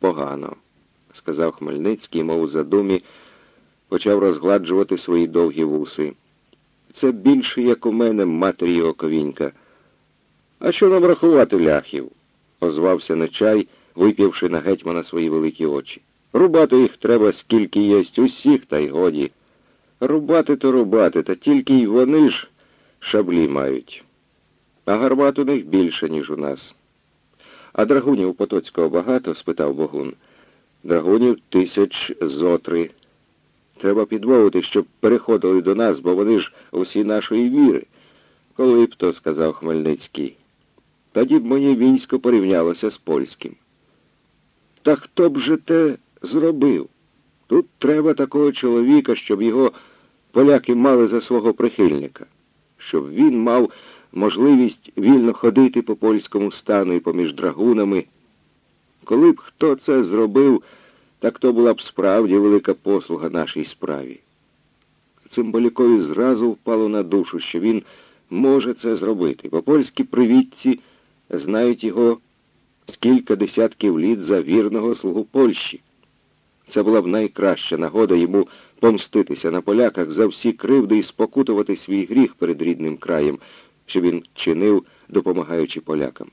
погано, сказав Хмельницький, мов у задумі, почав розгладжувати свої довгі вуси. Це більше, як у мене, матері оковінька. А що нам рахувати ляхів? озвався Нечай, вип'явши на гетьмана свої великі очі. Рубати їх треба, скільки єсть, усіх, та й годі. Рубати то рубати, та тільки й вони ж шаблі мають. А гармат у них більше, ніж у нас. А драгунів Потоцького багато? спитав Богун. Драгунів тисяч зотри. Треба підмовити, щоб переходили до нас, бо вони ж усі нашої віри. Коли б то, сказав Хмельницький. Тоді б моє військо порівнялося з польським. Та хто б же те зробив? Тут треба такого чоловіка, щоб його поляки мали за свого прихильника, щоб він мав можливість вільно ходити по польському стану і поміж драгунами. Коли б хто це зробив, так то була б справді велика послуга нашій справі. Цимбалікові зразу впало на душу, що він може це зробити, бо польські привітці знають його з кілька десятків літ за вірного слугу Польщі. Це була б найкраща нагода йому помститися на поляках за всі кривди і спокутувати свій гріх перед рідним краєм, що він чинив, допомагаючи полякам.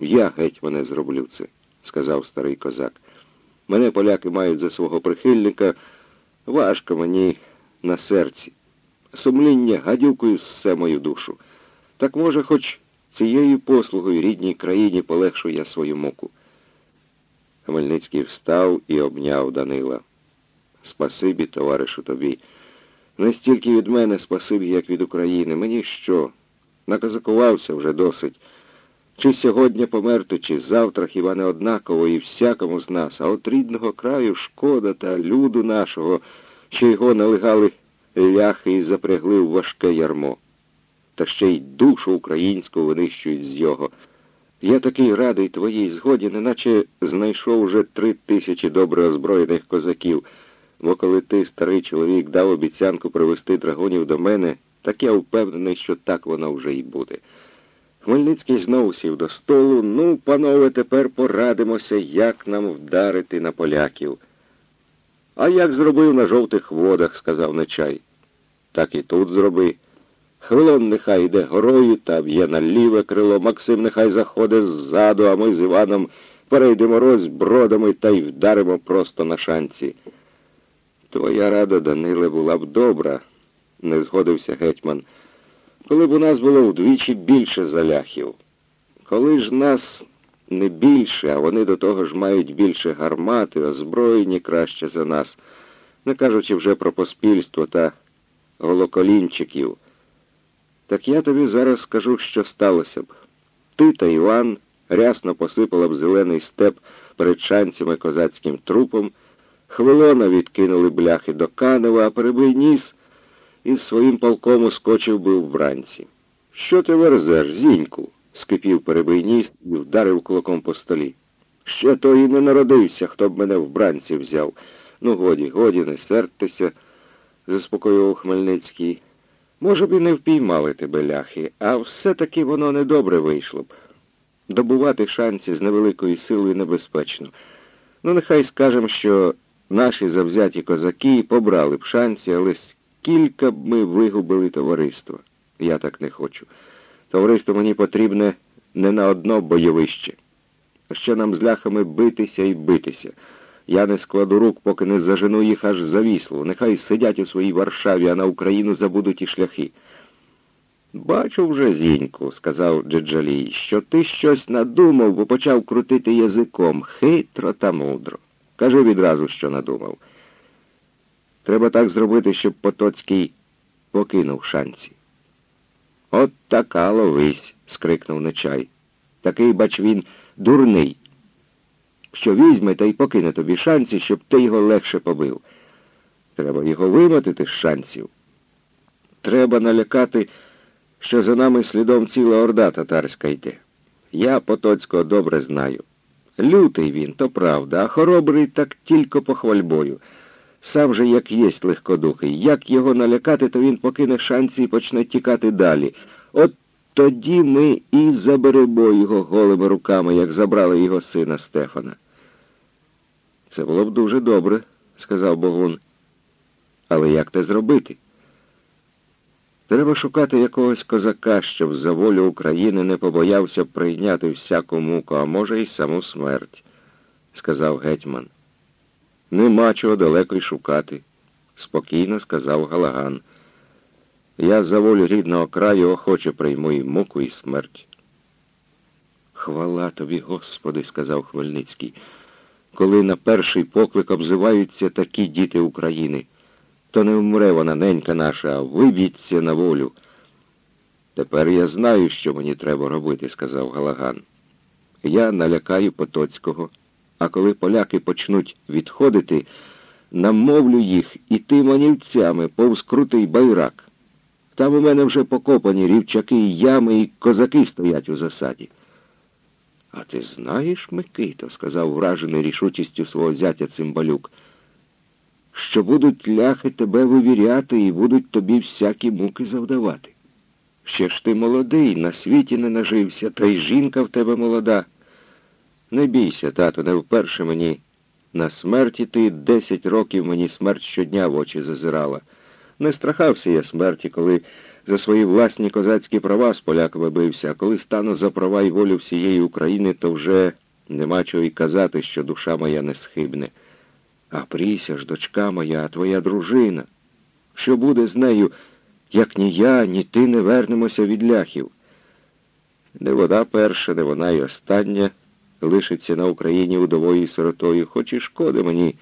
Я геть мене зроблю це, сказав старий козак. Мене поляки мають за свого прихильника, важко мені на серці. Сумління гадюкою все мою душу. Так може, хоч цією послугою рідній країні полегшу я свою муку. Хмельницький встав і обняв Данила. Спасибі, товаришу тобі. Не стільки від мене спасибі, як від України. Мені що? Наказакувався вже досить. Чи сьогодні померти, чи завтра хіба не однаково і всякому з нас, а от рідного краю шкода та люду нашого, що його налегали ляхи і запрягли в важке ярмо. Та ще й душу українську винищують з його. Я такий радий твоїй згоді, неначе знайшов уже три тисячі добре озброєних козаків, бо коли ти, старий чоловік, дав обіцянку привезти драгонів до мене, так я впевнений, що так воно вже й буде. Хмельницький знову сів до столу. Ну, панове, тепер порадимося, як нам вдарити на поляків. А як зробив на жовтих водах, сказав Нечай. Так і тут зроби. Хвилон нехай йде горою та б'є на ліве крило, Максим нехай заходить ззаду, а ми з Іваном перейдемо розбродами та й вдаримо просто на шанці. Твоя рада, Даниле, була б добра, не згодився гетьман. Коли б у нас було вдвічі більше заляхів. Коли ж нас не більше, а вони до того ж мають більше гармати, озброєні краще за нас, не кажучи вже про поспільство та голоколінчиків. Так я тобі зараз скажу, що сталося б. Ти та Іван рясно посипала б зелений степ перед шанцями козацьким трупом, хвилона відкинули бляхи до Канева, а перебий ніс із своїм полком ускочив би вбранці. Що ти верзеш, зіньку? скипів перебийніст і вдарив кулаком по столі. Ще то і не народився, хто б мене вбранці взяв. Ну, годі, годі, не сертеся, заспокоював Хмельницький. Може б і не впіймали тебе ляхи, а все-таки воно недобре вийшло б. Добувати шанси з невеликою силою небезпечно. Ну, нехай скажемо, що наші завзяті козаки побрали б шанси, але скільки б ми вигубили товариство. Я так не хочу. Товариство мені потрібне не на одно бойовище. Ще нам з ляхами битися і битися. Я не складу рук, поки не зажену їх аж за віслу. Нехай сидять у своїй Варшаві, а на Україну забудуть і шляхи. Бачу вже, зіньку, сказав Джеджалій, що ти щось надумав, бо почав крутити язиком хитро та мудро. Кажи відразу, що надумав. Треба так зробити, щоб Потоцький покинув шанці. От така ловись, скрикнув Нечай. Такий, бач, він дурний що візьме та й покине тобі шанці, щоб ти його легше побив. Треба його вимотити з шансів. Треба налякати, що за нами слідом ціла орда татарська йде. Я Потоцького добре знаю. Лютий він, то правда, а хоробрий так тільки похвальбою. Сам же як єсть легкодухий. Як його налякати, то він покине шанці і почне тікати далі. От тоді ми і заберемо його голими руками, як забрали його сина Стефана. Це було б дуже добре, сказав Богун. Але як те зробити? Треба шукати якогось козака, щоб за волю України не побоявся прийняти всяку муку, а може, й саму смерть, сказав гетьман. Нема чого далеко й шукати, спокійно сказав Галаган. Я за волю рідного краю охоче прийму і муку, і смерть. Хвала тобі, Господи, сказав Хмельницький, коли на перший поклик обзиваються такі діти України то не вмре вона, ненька наша, а виб'ється на волю. Тепер я знаю, що мені треба робити, сказав Галаган. Я налякаю Потоцького, а коли поляки почнуть відходити, намовлю їх іти манівцями повз крутий байрак. Там у мене вже покопані рівчаки, ями, і козаки стоять у засаді. А ти знаєш, Микито, сказав вражений рішучістю свого зятя цимбалюк, що будуть ляхи тебе вивіряти і будуть тобі всякі муки завдавати. Ще ж ти молодий, на світі не нажився, та й жінка в тебе молода. Не бійся, тато, не вперше мені. На смерті ти десять років мені смерть щодня в очі зазирала. Не страхався я смерті, коли за свої власні козацькі права з поляками бився, а коли стану за права і волю всієї України, то вже нема чого й казати, що душа моя не схибне. А Пріся ж, дочка моя, твоя дружина. Що буде з нею, як ні я, ні ти не вернемося від ляхів? Не вода перша, не вона й остання лишиться на Україні удовою сиротою, хоч і шкоди мені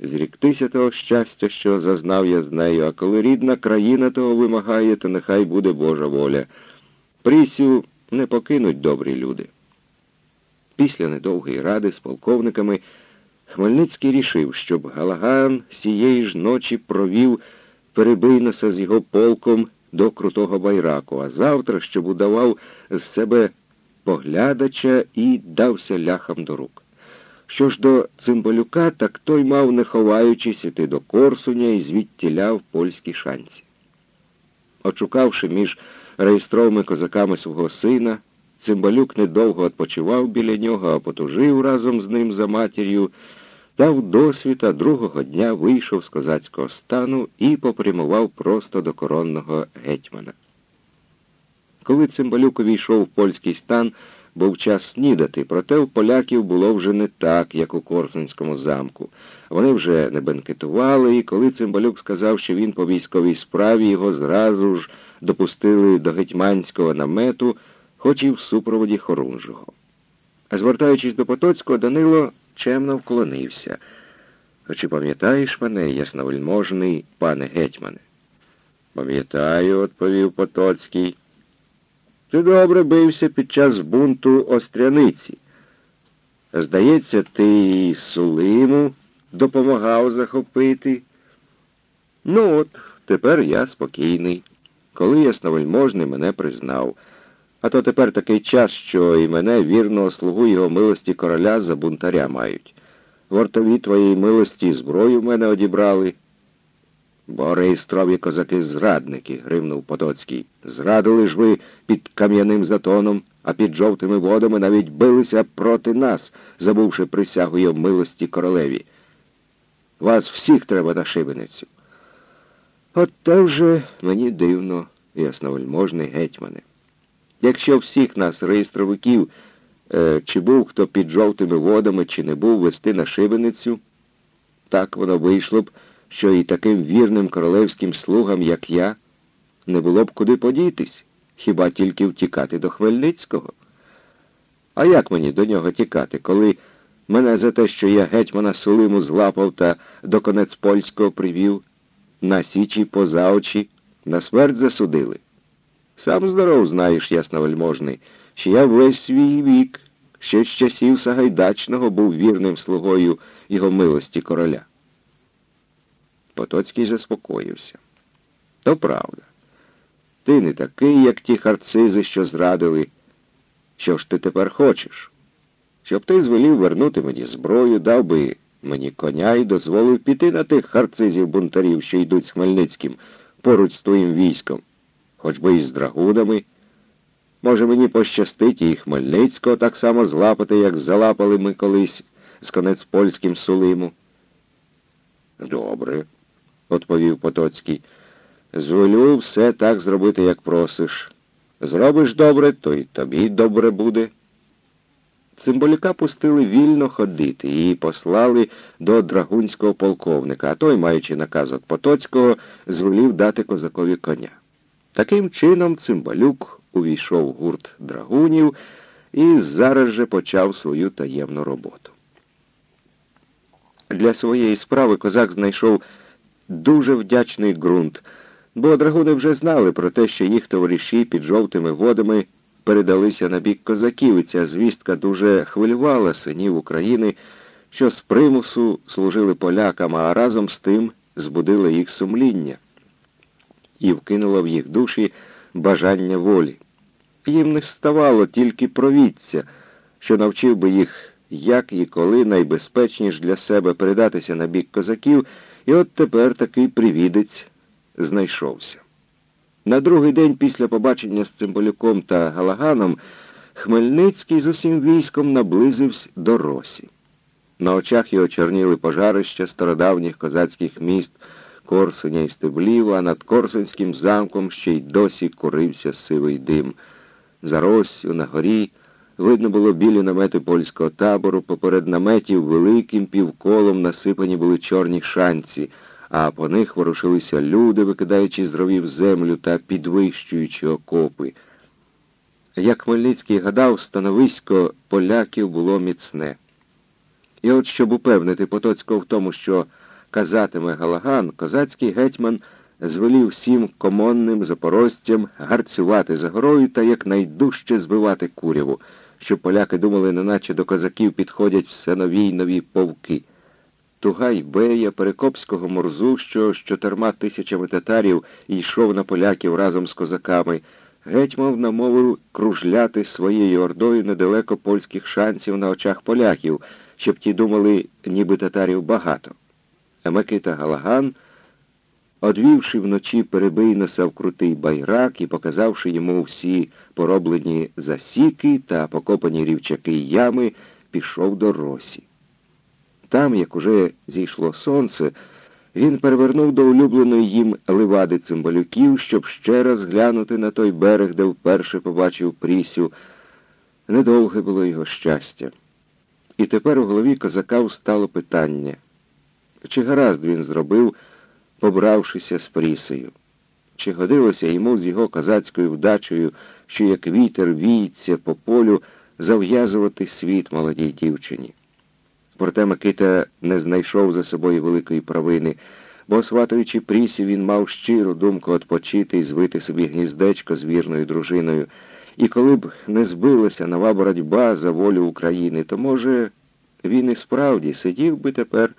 зріктися того щастя, що зазнав я з нею, а коли рідна країна того вимагає, то нехай буде Божа воля. Прісю не покинуть добрі люди. Після недовгої ради з полковниками. Хмельницький рішив, щоб Галаган сієї ж ночі провів Перебийноса з його полком до крутого байраку, а завтра, щоб удавав з себе поглядача і дався ляхам до рук. Що ж до цимбалюка, так той мав, не ховаючись, іти до Корсуня і звідтіля в польській шанці. Очукавши між реєстровими козаками свого сина, цимбалюк недовго відпочивав біля нього, а потужив разом з ним за матір'ю Дав досвіта другого дня вийшов з козацького стану і попрямував просто до коронного гетьмана. Коли Цимбалюк увійшов в польський стан, був час снідати, проте у поляків було вже не так, як у Корсунському замку. Вони вже не бенкетували, і коли Цимбалюк сказав, що він по військовій справі його зразу ж допустили до гетьманського намету, хоч і в супроводі Хорунжого. А звертаючись до Потоцького, Данило чемно вклонився. Чи пам'ятаєш мене, ясновельможний пане гетьмане? Пам'ятаю, відповів Потоцький. Ти добре бився під час бунту Остряниці. Здається, ти і Сулиму допомагав захопити. Ну от, тепер я спокійний. Коли ясновельможний мене признав. А то тепер такий час, що і мене, вірного слугу його милості короля за бунтаря мають. Вартові твоєї милості зброю в мене одібрали. Бо реєстрові козаки-зрадники, гримнув Потоцький. Зрадили ж ви під кам'яним затоном, а під жовтими водами навіть билися проти нас, забувши присягу його милості королеві. Вас всіх треба на шибеницю. От те вже мені дивно, ясновельможний гетьмане. Якщо всіх нас, реєстровиків, е, чи був хто під жовтими водами, чи не був вести на шибеницю, так воно вийшло б, що і таким вірним королевським слугам, як я, не було б куди подітись, хіба тільки втікати до Хмельницького. А як мені до нього тікати, коли мене за те, що я гетьмана Сулиму злапав та до конець польського привів, на січі поза очі, на смерть засудили? Сам здоров, знаєш, ясновельможний, що я весь свій вік, ще з часів Сагайдачного був вірним слугою його милості короля. Потоцький заспокоївся. То правда. Ти не такий, як ті харцизи, що зрадили. Що ж ти тепер хочеш? Щоб ти звелів вернути мені зброю, дав би мені коня і дозволив піти на тих харцизів бунтарів, що йдуть з Хмельницьким поруч з твоїм військом хоч би і з драгунами. Може, мені пощастить і Хмельницького так само злапати, як залапали ми колись з конець польським Сулиму. Добре, відповів Потоцький. Зволю все так зробити, як просиш. Зробиш добре, то й тобі добре буде. Цимбалюка пустили вільно ходити і послали до драгунського полковника, а той, маючи наказ від Потоцького, звелів дати козакові коня. Таким чином цимбалюк увійшов в гурт драгунів і зараз же почав свою таємну роботу. Для своєї справи козак знайшов дуже вдячний ґрунт, бо драгуни вже знали про те, що їх товариші під жовтими водами передалися на бік козаків, і ця звістка дуже хвилювала синів України, що з примусу служили полякам, а разом з тим збудила їх сумління і вкинула в їх душі бажання волі. Їм не ставало тільки провідця, що навчив би їх, як і коли найбезпечніш для себе передатися на бік козаків, і от тепер такий привідець знайшовся. На другий день після побачення з Цимбалюком та Галаганом Хмельницький з усім військом наблизився до Росі. На очах його чорніли пожарища стародавніх козацьких міст Корсуня і Стеблів, а над Корсунським замком ще й досі курився сивий дим. За Россю на горі видно було білі намети польського табору, поперед наметів великим півколом насипані були чорні шанці а по них ворушилися люди, викидаючи з ровів землю та підвищуючи окопи. Як Хмельницький гадав, становисько поляків було міцне. І от щоб упевнити Потоцького в тому, що казатиме Галаган, козацький гетьман звелів всім комонним запорожцям гарцювати за горою та якнайдужче збивати куряву, щоб поляки думали, неначе до козаків підходять все нові й нові повки. Тугай-бея, Перекопського морзу, що з чотирма тисячами татарів йшов на поляків разом з козаками, геть мав намовив кружляти своєю ордою недалеко польських шансів на очах поляків, щоб ті думали, ніби татарів багато. А Микита Галаган, одвівши вночі перебийноса в крутий байрак і показавши йому всі пороблені засіки та покопані рівчаки й ями, пішов до Росі. Там, як уже зійшло сонце, він перевернув до улюбленої їм ливади цимбалюків, щоб ще раз глянути на той берег, де вперше побачив Прісю. Недовге було його щастя. І тепер у голові козака встало питання, чи гаразд він зробив, побравшися з Прісею? Чи годилося йому з його козацькою вдачею, що як вітер віється по полю, зав'язувати світ молодій дівчині? Проте Микита не знайшов за собою великої провини, бо, сватуючи прісі, він мав щиру думку відпочити і звити собі гніздечко з вірною дружиною. І коли б не збилася нова боротьба за волю України, то, може, він і справді сидів би тепер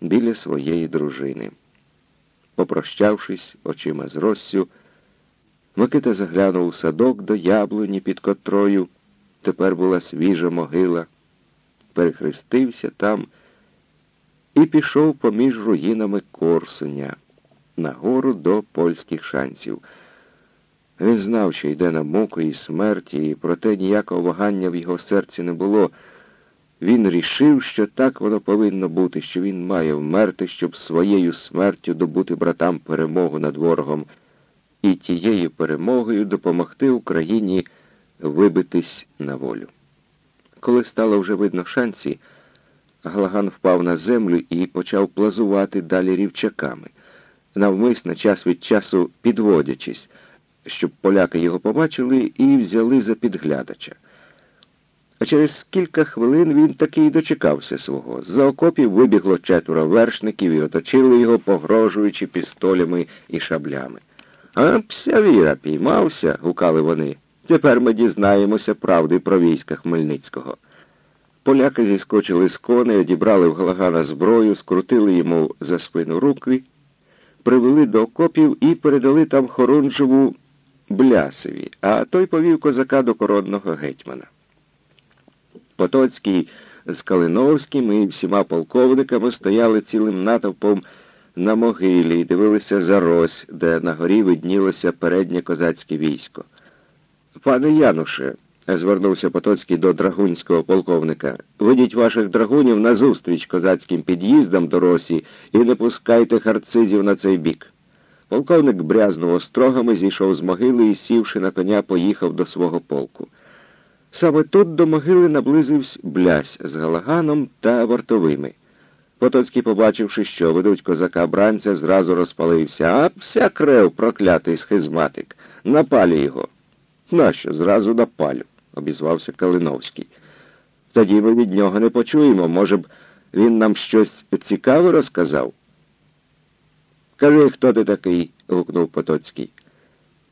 біля своєї дружини. Попрощавшись очима з Россю, Микита заглянув у садок до яблуні, під котрою тепер була свіжа могила перехрестився там і пішов поміж руїнами Корсуня нагору до польських шансів. Він знав, що йде на муку і смерті, і проте ніякого вагання в його серці не було. Він рішив, що так воно повинно бути, що він має вмерти, щоб своєю смертю добути братам перемогу над ворогом і тією перемогою допомогти Україні вибитись на волю. Коли стало вже видно шансі, Глаган впав на землю і почав плазувати далі рівчаками, навмисно час від часу підводячись, щоб поляки його побачили і взяли за підглядача. А через кілька хвилин він таки й дочекався свого. За окопів вибігло четверо вершників і оточили його, погрожуючи пістолями і шаблями. А пся віра піймався, гукали вони. Тепер ми дізнаємося правди про війська Хмельницького. Поляки зіскочили з коней, одібрали в Галагана зброю, скрутили йому за спину руки, привели до окопів і передали там Хорунжеву Блясові, а той повів козака до коронного гетьмана. Потоцький з Калиновським і всіма полковниками стояли цілим натовпом на могилі і дивилися за Рось, де на горі виднілося переднє козацьке військо. Пане Януше, звернувся Потоцький до драгунського полковника. Ведіть ваших драгунів назустріч козацьким під'їздам до Росі і не пускайте харцизів на цей бік. Полковник брязнув острогами, зійшов з могили і, сівши на коня, поїхав до свого полку. Саме тут до могили наблизився блясь з галаганом та вартовими. Потоцький, побачивши, що ведуть козака бранця, зразу розпалився. А вся крев, проклятий схизматик. Напалі його. Нащо? Зразу напалю, обізвався Калиновський. Тоді ми від нього не почуємо. Може б, він нам щось цікаве розказав? Кажи, хто ти такий? гукнув Потоцький.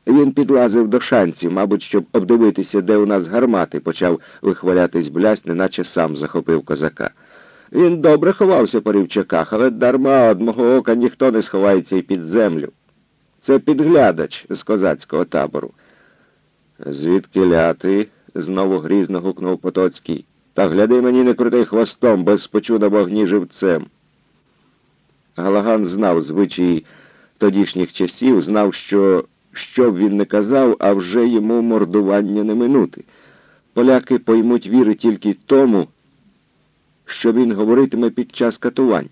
Він підлазив до шанців, мабуть, щоб обдивитися, де у нас гармати, почав вихвалятись блясь, неначе сам захопив козака. Він добре ховався по рівчаках, але дарма од мого ока ніхто не сховається і під землю. Це підглядач з козацького табору. Звідки ляти? знову грізно гукнув Потоцький. Та гляди мені не крути хвостом, без спочу на вогні живцем. Галаган знав звичаї тодішніх часів, знав, що що б він не казав, а вже йому мордування не минути. Поляки поймуть віри тільки тому, що він говоритиме під час катувань.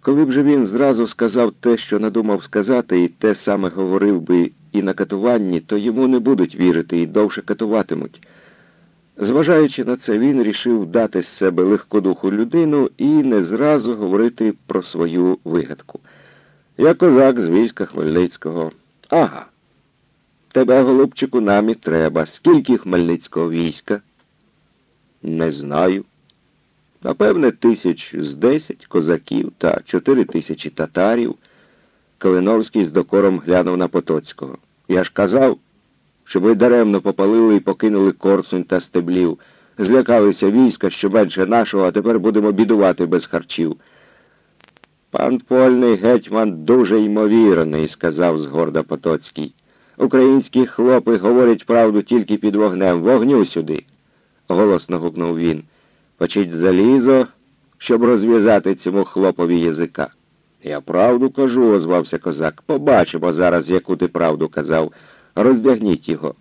Коли б же він зразу сказав те, що надумав сказати, і те саме говорив би і на катуванні, то йому не будуть вірити і довше катуватимуть. Зважаючи на це, він рішив дати з себе легкодуху людину і не зразу говорити про свою вигадку. Я козак з війська Хмельницького. Ага. Тебе, голубчику, нам і треба. Скільки Хмельницького війська? Не знаю. Напевне, тисяч з десять козаків та чотири тисячі татарів. Калиновський з докором глянув на Потоцького. Я ж казав, що ви даремно попалили і покинули корсунь та стеблів. Злякалися війська, що менше нашого, а тепер будемо бідувати без харчів. Пан польний гетьман дуже ймовірний, сказав згорда Потоцький. Українські хлопи говорять правду тільки під вогнем. Вогню сюди. голосно гукнув він. Почить залізо, щоб розв'язати цьому хлопові язика. Я правду кажу, озвався козак. Побачимо зараз, яку ти правду казав. Роздягніть його.